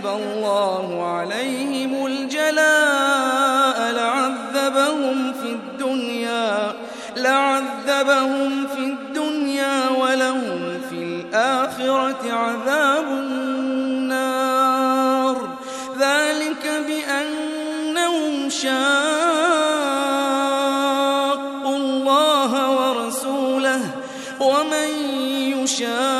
كتب الله عليهم الجلاء لعذبهم في الدنيا لعذبهم في الدنيا ولهم في الآخرة عذاب النار. ذلك بأنهم شاقوا الله ورسوله ومن يشاق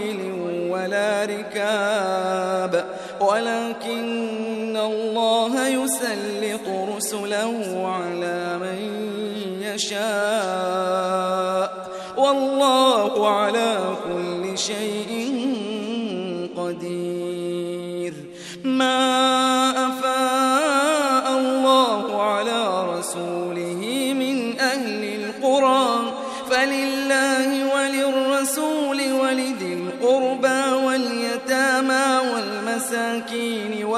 خيل ولا ركاب. ولكن الله يسلط رسله على من يشاء. والله على كل شيء قدير. ما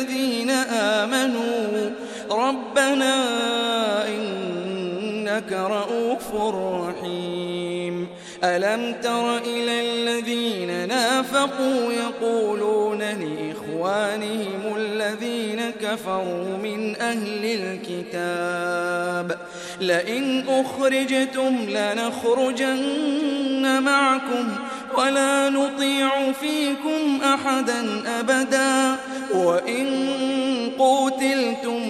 للذين آمنوا. ربنا إنك رؤوف رحيم. ألم تر إلى الذين نافقوا يقولون لإخوانهم الذين كفروا من أهل الكتاب لئن أخرجتم لنخرجن معكم. ولا نطيع فيكم أحدا أبدا. وإن قوتلتم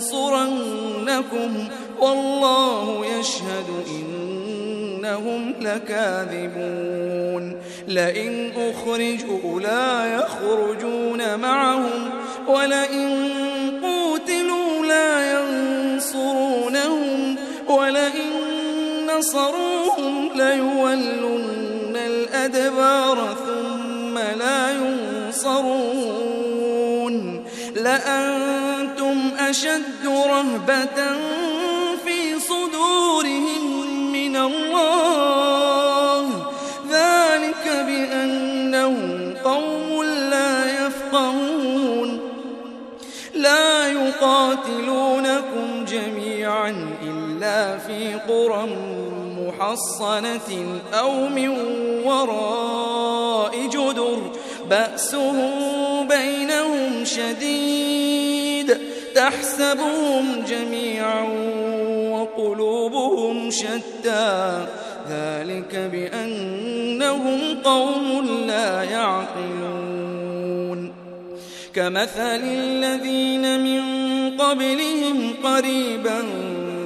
لننصرنكم والله يشهد إنهم لكاذبون. لئن أخرجوا لا يخرجون معهم ولئن قوتلوا لا ينصرونهم ولئن نصروهم ليولن الأدبار ثم لا ينصرون. لأنتم أشد رهبة في صدورهم من الله. ذلك بأنهم قوم لا يفقهون. لا يقاتلونكم جميعا إلا في قرى محصنة أو من وراء جدر بأسهم بينهم شديد تحسبهم جميعا وقلوبهم شتى. ذلك بأنهم قوم لا يعقلون. كمثل الذين من قبلهم قريبا